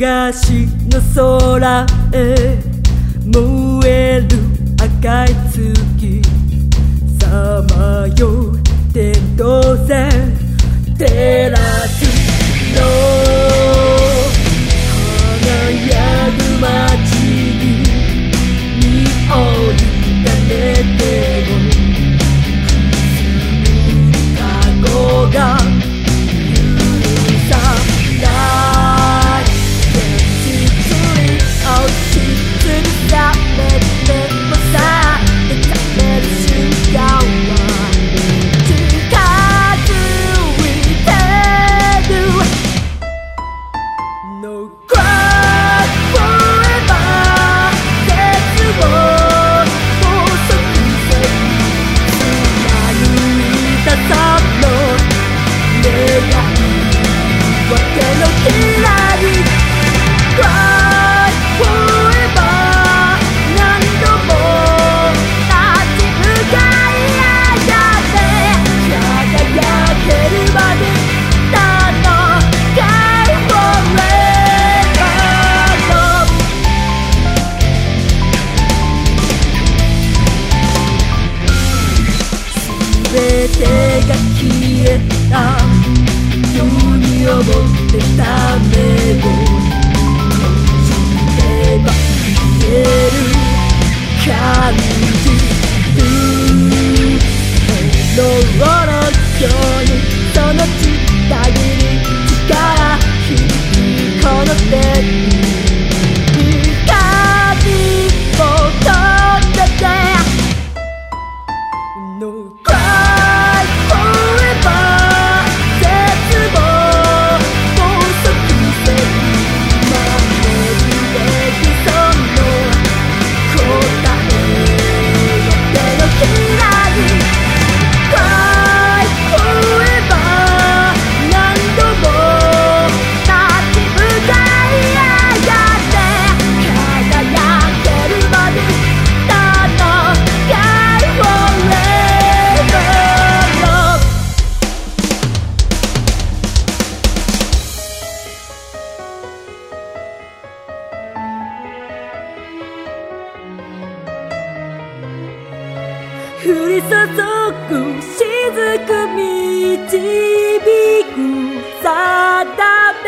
東の空へ燃える赤い月。全てが消えた。ように思ってた目を降り注ぐ雫導く定め。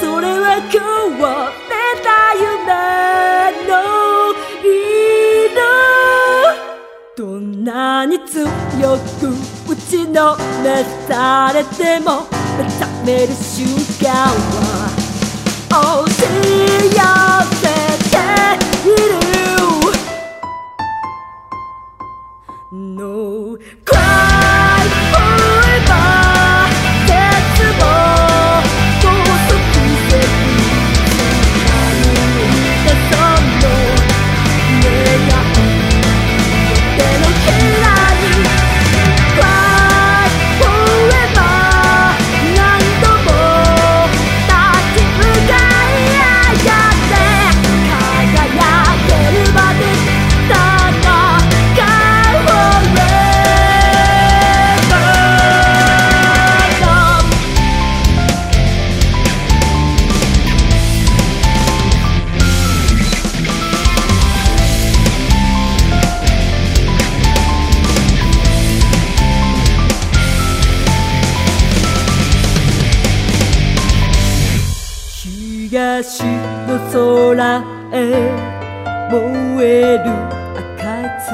それは今日は出た夢の色。どんなに強く打ちのめされても目覚める瞬間は Oh, 東の空へ燃える暁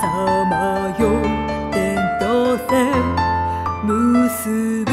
さまよ電動線結び